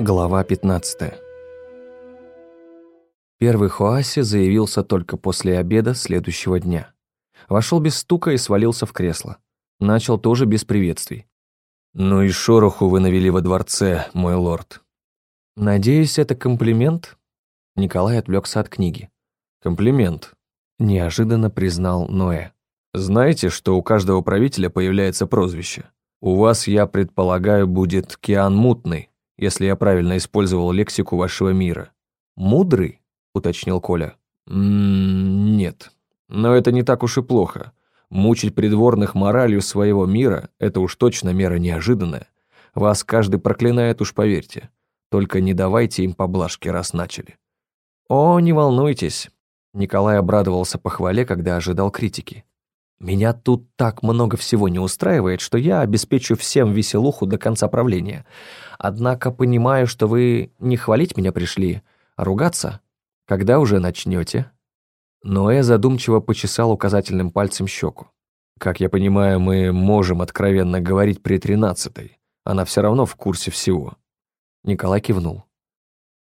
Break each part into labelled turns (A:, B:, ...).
A: Глава 15 Первый Хуаси заявился только после обеда следующего дня. Вошел без стука и свалился в кресло. Начал тоже без приветствий. «Ну и шороху вы навели во дворце, мой лорд». «Надеюсь, это комплимент?» Николай отвлекся от книги. «Комплимент», — неожиданно признал Ноэ. «Знаете, что у каждого правителя появляется прозвище? У вас, я предполагаю, будет Киан Мутный, если я правильно использовал лексику вашего мира. Мудрый?» — уточнил Коля. «М -м «Нет. Но это не так уж и плохо. Мучить придворных моралью своего мира — это уж точно мера неожиданная. Вас каждый проклинает, уж поверьте. Только не давайте им поблажки, раз начали». «О, не волнуйтесь». Николай обрадовался похвале, когда ожидал критики. «Меня тут так много всего не устраивает, что я обеспечу всем веселуху до конца правления. Однако понимаю, что вы не хвалить меня пришли, а ругаться. Когда уже начнете?» Ноэ задумчиво почесал указательным пальцем щеку. «Как я понимаю, мы можем откровенно говорить при тринадцатой. Она все равно в курсе всего». Николай кивнул.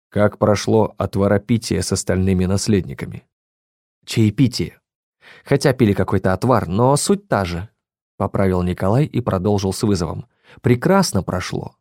A: «Как прошло отваропитие с остальными наследниками?» «Чаепитие. Хотя пили какой-то отвар, но суть та же», — поправил Николай и продолжил с вызовом. «Прекрасно прошло.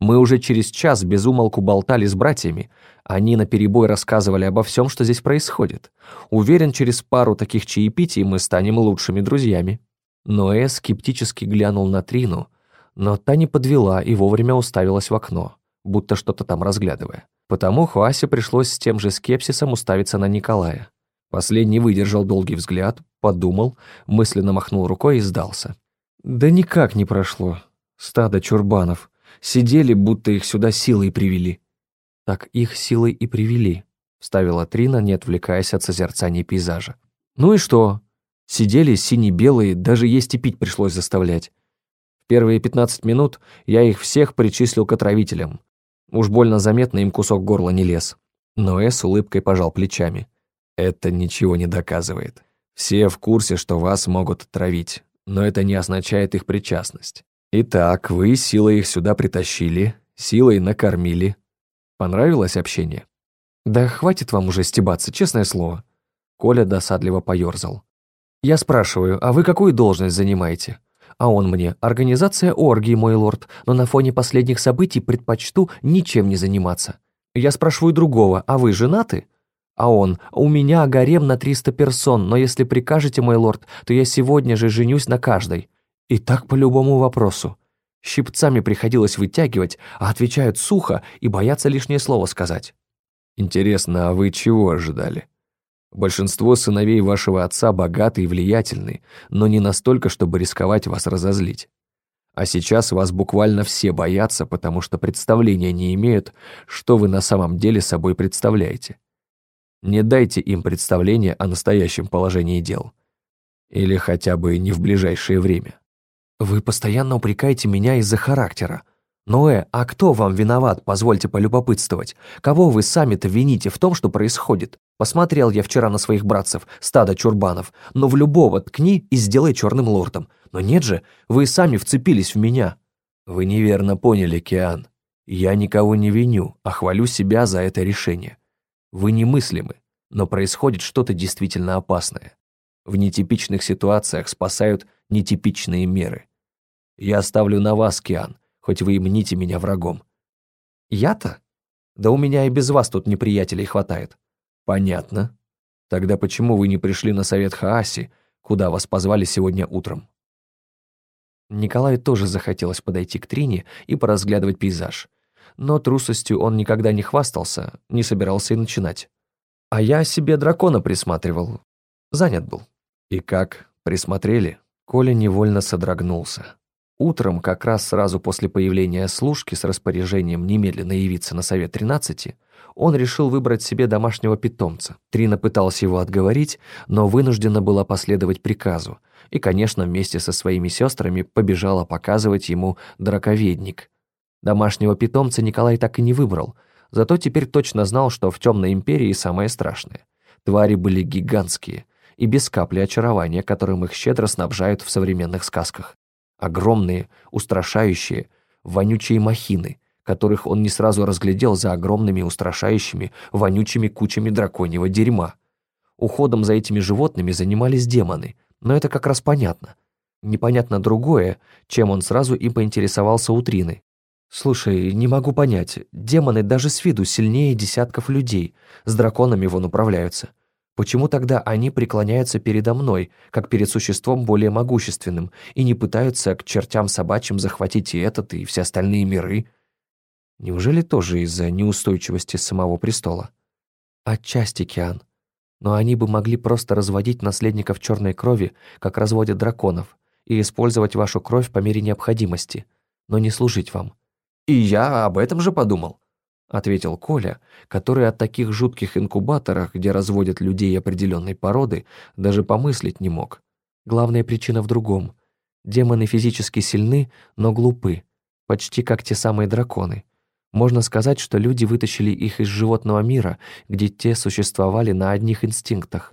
A: Мы уже через час без умолку болтали с братьями. Они наперебой рассказывали обо всем, что здесь происходит. Уверен, через пару таких чаепитий мы станем лучшими друзьями». Ноэ скептически глянул на Трину, но та не подвела и вовремя уставилась в окно, будто что-то там разглядывая. Потому Хуасе пришлось с тем же скепсисом уставиться на Николая. Последний выдержал долгий взгляд, подумал, мысленно махнул рукой и сдался. «Да никак не прошло. Стадо чурбанов. Сидели, будто их сюда силой привели». «Так их силой и привели», — вставила Трина, не отвлекаясь от созерцания пейзажа. «Ну и что? Сидели сине-белые, даже есть и пить пришлось заставлять. В первые пятнадцать минут я их всех причислил к отравителям. Уж больно заметно им кусок горла не лез». Ноэ с улыбкой пожал плечами. «Это ничего не доказывает. Все в курсе, что вас могут отравить, но это не означает их причастность. Итак, вы силой их сюда притащили, силой накормили. Понравилось общение? Да хватит вам уже стебаться, честное слово. Коля досадливо поёрзал. Я спрашиваю, а вы какую должность занимаете? А он мне, организация оргии, мой лорд, но на фоне последних событий предпочту ничем не заниматься. Я спрашиваю другого, а вы женаты? А он, у меня гарем на 300 персон, но если прикажете, мой лорд, то я сегодня же женюсь на каждой. И так по любому вопросу. Щипцами приходилось вытягивать, а отвечают сухо и боятся лишнее слово сказать. Интересно, а вы чего ожидали? Большинство сыновей вашего отца богаты и влиятельны, но не настолько, чтобы рисковать вас разозлить. А сейчас вас буквально все боятся, потому что представления не имеют, что вы на самом деле собой представляете. Не дайте им представления о настоящем положении дел. Или хотя бы не в ближайшее время. «Вы постоянно упрекаете меня из-за характера. Ноэ, а кто вам виноват, позвольте полюбопытствовать? Кого вы сами-то вините в том, что происходит? Посмотрел я вчера на своих братцев, стадо чурбанов, но в любого ткни и сделай черным лордом. Но нет же, вы сами вцепились в меня». «Вы неверно поняли, Киан. Я никого не виню, а хвалю себя за это решение. Вы немыслимы, но происходит что-то действительно опасное. В нетипичных ситуациях спасают нетипичные меры. Я оставлю на вас, Киан, хоть вы и мните меня врагом. Я-то? Да у меня и без вас тут неприятелей хватает. Понятно. Тогда почему вы не пришли на совет Хааси, куда вас позвали сегодня утром? Николаю тоже захотелось подойти к Трине и поразглядывать пейзаж. Но трусостью он никогда не хвастался, не собирался и начинать. А я себе дракона присматривал. Занят был. И как, присмотрели? Коля невольно содрогнулся. Утром, как раз сразу после появления служки с распоряжением немедленно явиться на совет 13, он решил выбрать себе домашнего питомца. Трина пыталась его отговорить, но вынуждена была последовать приказу, и, конечно, вместе со своими сестрами побежала показывать ему драковедник. Домашнего питомца Николай так и не выбрал, зато теперь точно знал, что в Темной Империи самое страшное. Твари были гигантские, и без капли очарования, которым их щедро снабжают в современных сказках. Огромные, устрашающие, вонючие махины, которых он не сразу разглядел за огромными устрашающими, вонючими кучами драконьего дерьма. Уходом за этими животными занимались демоны, но это как раз понятно. Непонятно другое, чем он сразу и поинтересовался у Трины. «Слушай, не могу понять, демоны даже с виду сильнее десятков людей, с драконами вон управляются. Почему тогда они преклоняются передо мной, как перед существом более могущественным, и не пытаются к чертям собачьим захватить и этот, и все остальные миры? Неужели тоже из-за неустойчивости самого престола? Отчасти, Киан. Но они бы могли просто разводить наследников черной крови, как разводят драконов, и использовать вашу кровь по мере необходимости, но не служить вам. И я об этом же подумал. — ответил Коля, который от таких жутких инкубаторах, где разводят людей определенной породы, даже помыслить не мог. Главная причина в другом. Демоны физически сильны, но глупы, почти как те самые драконы. Можно сказать, что люди вытащили их из животного мира, где те существовали на одних инстинктах.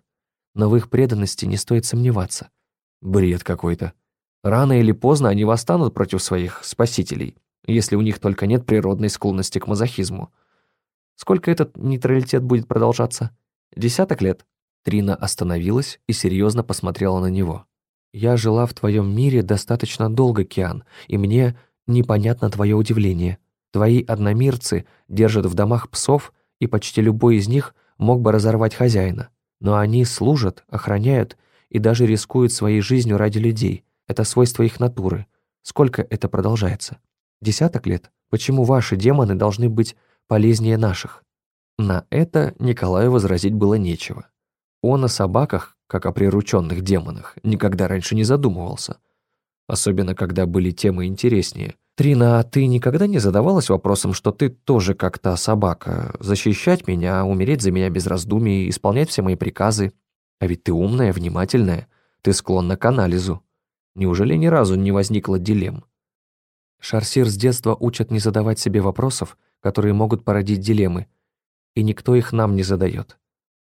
A: Но в их преданности не стоит сомневаться. Бред какой-то. Рано или поздно они восстанут против своих спасителей если у них только нет природной склонности к мазохизму. Сколько этот нейтралитет будет продолжаться? Десяток лет? Трина остановилась и серьезно посмотрела на него. «Я жила в твоем мире достаточно долго, Киан, и мне непонятно твое удивление. Твои одномирцы держат в домах псов, и почти любой из них мог бы разорвать хозяина. Но они служат, охраняют и даже рискуют своей жизнью ради людей. Это свойство их натуры. Сколько это продолжается?» Десяток лет? Почему ваши демоны должны быть полезнее наших? На это Николаю возразить было нечего. Он о собаках, как о прирученных демонах, никогда раньше не задумывался. Особенно, когда были темы интереснее. «Трина, а ты никогда не задавалась вопросом, что ты тоже как то собака? Защищать меня, умереть за меня без раздумий, исполнять все мои приказы? А ведь ты умная, внимательная, ты склонна к анализу. Неужели ни разу не возникло дилемм? Шарсир с детства учат не задавать себе вопросов, которые могут породить дилеммы, и никто их нам не задает.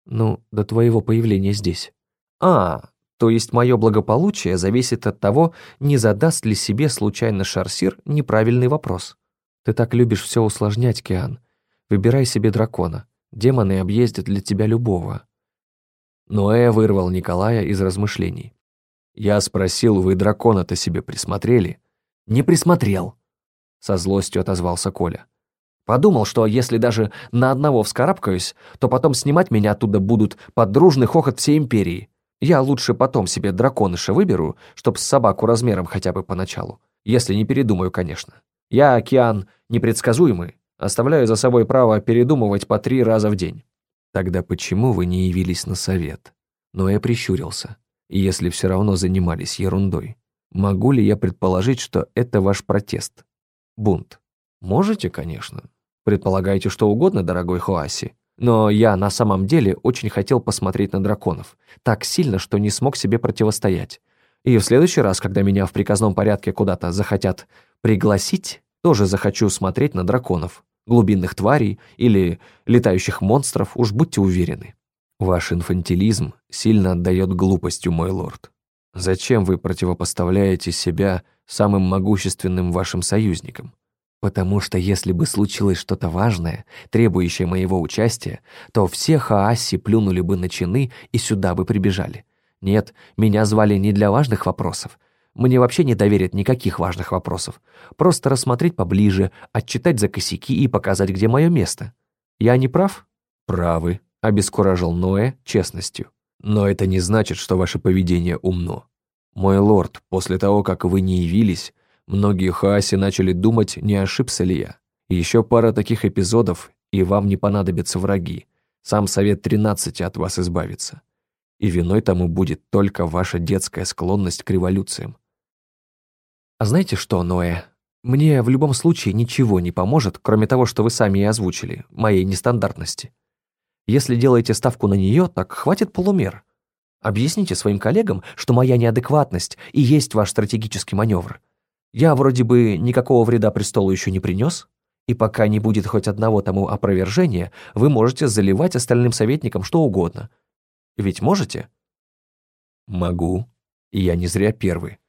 A: Ну, до твоего появления здесь. А, то есть мое благополучие зависит от того, не задаст ли себе случайно Шарсир неправильный вопрос. Ты так любишь все усложнять, Киан. Выбирай себе дракона. Демоны объездят для тебя любого. Ноэ вырвал Николая из размышлений. Я спросил, вы дракона-то себе присмотрели? «Не присмотрел», — со злостью отозвался Коля. «Подумал, что если даже на одного вскарабкаюсь, то потом снимать меня оттуда будут под дружный хохот всей империи. Я лучше потом себе драконыша выберу, чтоб с собаку размером хотя бы поначалу. Если не передумаю, конечно. Я, океан, непредсказуемый, оставляю за собой право передумывать по три раза в день». «Тогда почему вы не явились на совет?» Но я прищурился. «Если все равно занимались ерундой». Могу ли я предположить, что это ваш протест? Бунт. Можете, конечно. Предполагаете что угодно, дорогой Хуаси. Но я на самом деле очень хотел посмотреть на драконов. Так сильно, что не смог себе противостоять. И в следующий раз, когда меня в приказном порядке куда-то захотят пригласить, тоже захочу смотреть на драконов, глубинных тварей или летающих монстров, уж будьте уверены. Ваш инфантилизм сильно отдает глупостью, мой лорд. Зачем вы противопоставляете себя самым могущественным вашим союзникам? Потому что если бы случилось что-то важное, требующее моего участия, то все Хааси плюнули бы на чины и сюда бы прибежали. Нет, меня звали не для важных вопросов. Мне вообще не доверят никаких важных вопросов. Просто рассмотреть поближе, отчитать за косяки и показать, где мое место. Я не прав? Правы, обескуражил Ноэ честностью. Но это не значит, что ваше поведение умно. Мой лорд, после того, как вы не явились, многие хааси начали думать, не ошибся ли я. Еще пара таких эпизодов, и вам не понадобятся враги. Сам Совет 13 от вас избавится. И виной тому будет только ваша детская склонность к революциям. А знаете что, Ноэ? Мне в любом случае ничего не поможет, кроме того, что вы сами и озвучили, моей нестандартности. Если делаете ставку на нее, так хватит полумер. Объясните своим коллегам, что моя неадекватность и есть ваш стратегический маневр. Я вроде бы никакого вреда престолу еще не принес, и пока не будет хоть одного тому опровержения, вы можете заливать остальным советникам что угодно. Ведь можете? Могу. И я не зря первый.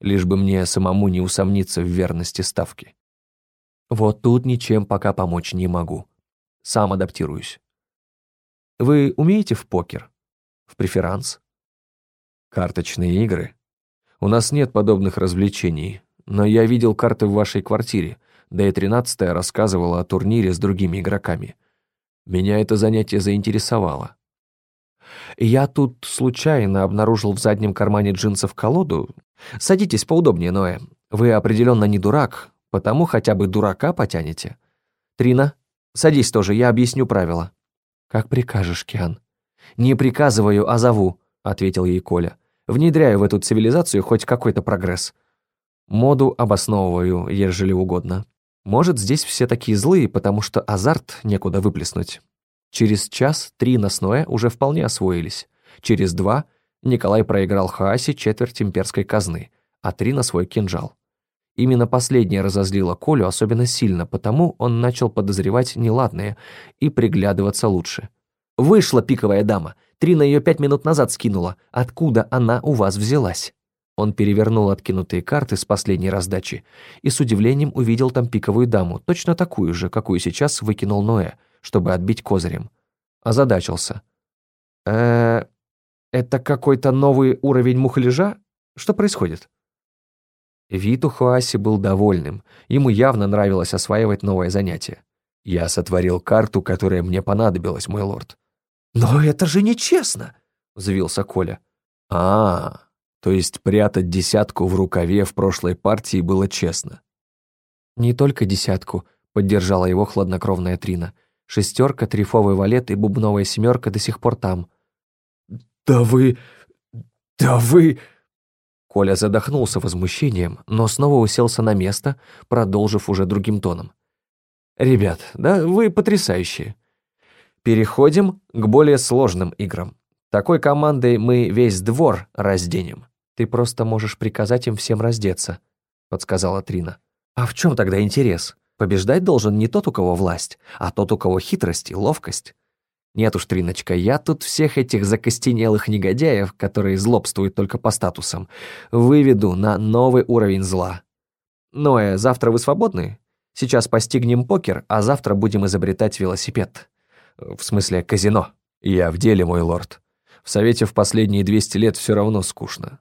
A: Лишь бы мне самому не усомниться в верности ставки. Вот тут ничем пока помочь не могу. Сам адаптируюсь. Вы умеете в покер? В преферанс? Карточные игры? У нас нет подобных развлечений, но я видел карты в вашей квартире, да и тринадцатая рассказывала о турнире с другими игроками. Меня это занятие заинтересовало. Я тут случайно обнаружил в заднем кармане джинсов колоду. Садитесь поудобнее, Ноэ. Вы определенно не дурак, потому хотя бы дурака потянете. Трина, садись тоже, я объясню правила. Как прикажешь, Киан. Не приказываю, а зову, ответил ей Коля. Внедряю в эту цивилизацию хоть какой-то прогресс. Моду обосновываю, ежели угодно. Может, здесь все такие злые, потому что азарт некуда выплеснуть. Через час три на Сноэ уже вполне освоились. Через два Николай проиграл Хаасе четверть имперской казны, а три на свой кинжал. Именно последнее разозлило Колю особенно сильно, потому он начал подозревать неладное и приглядываться лучше. «Вышла пиковая дама. Трина ее пять минут назад скинула. Откуда она у вас взялась?» Он перевернул откинутые карты с последней раздачи и с удивлением увидел там пиковую даму, точно такую же, какую сейчас выкинул Ноэ, чтобы отбить козырем. Озадачился. э это какой-то новый уровень мухляжа? Что происходит?» Вид у Хуаси был довольным. Ему явно нравилось осваивать новое занятие. «Я сотворил карту, которая мне понадобилась, мой лорд». «Но это же нечестно!» — взвился Коля. а, то есть прятать десятку в рукаве в прошлой партии было честно. «Не только десятку», — поддержала его хладнокровная Трина. «Шестерка, трифовый валет и бубновая семерка до сих пор там».
B: «Да вы... да вы...»
A: Коля задохнулся возмущением, но снова уселся на место, продолжив уже другим тоном. «Ребят, да вы потрясающие. Переходим к более сложным играм. Такой командой мы весь двор разденем. Ты просто можешь приказать им всем раздеться», — подсказала Трина. «А в чем тогда интерес? Побеждать должен не тот, у кого власть, а тот, у кого хитрость и ловкость. Нет уж, Триночка, я тут всех этих закостенелых негодяев, которые злобствуют только по статусам, выведу на новый уровень зла. Ноэ, завтра вы свободны? Сейчас постигнем покер, а завтра будем изобретать велосипед. В смысле, казино. Я в деле, мой лорд. В Совете в последние 200 лет все равно скучно.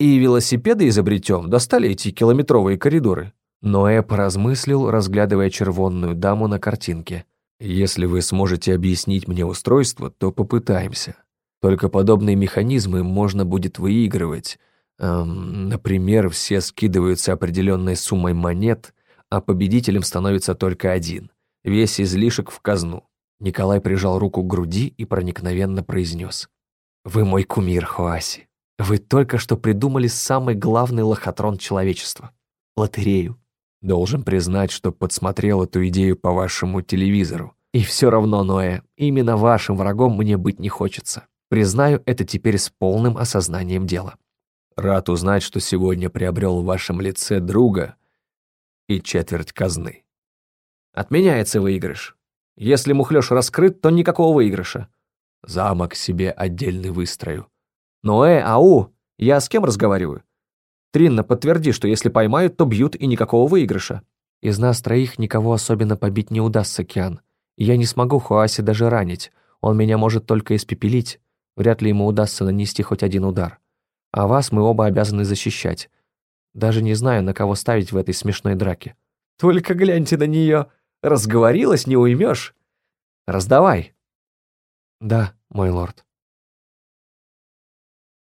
A: И велосипеды изобретем, достали эти километровые коридоры. Ноэ поразмыслил, разглядывая червонную даму на картинке. «Если вы сможете объяснить мне устройство, то попытаемся. Только подобные механизмы можно будет выигрывать. Эм, например, все скидываются определенной суммой монет, а победителем становится только один. Весь излишек в казну». Николай прижал руку к груди и проникновенно произнес. Вы мой кумир, Хуаси. Вы только что придумали самый главный лохотрон человечества — лотерею. Должен признать, что подсмотрел эту идею по вашему телевизору. И все равно, Ноэ, именно вашим врагом мне быть не хочется. Признаю это теперь с полным осознанием дела. Рад узнать, что сегодня приобрел в вашем лице друга и четверть казны. Отменяется выигрыш. Если мухлёж раскрыт, то никакого выигрыша. Замок себе отдельный выстрою. Ну э, ау, я с кем разговариваю? Тринна, подтверди, что если поймают, то бьют и никакого выигрыша. Из нас троих никого особенно побить не удастся, Киан. Я не смогу Хуаси даже ранить. Он меня может только испепелить. Вряд ли ему удастся нанести хоть один удар. А вас мы оба обязаны защищать. Даже не знаю, на кого ставить в этой смешной драке. Только гляньте на нее. Разговорилась, не уймешь. Раздавай. «Да, мой лорд».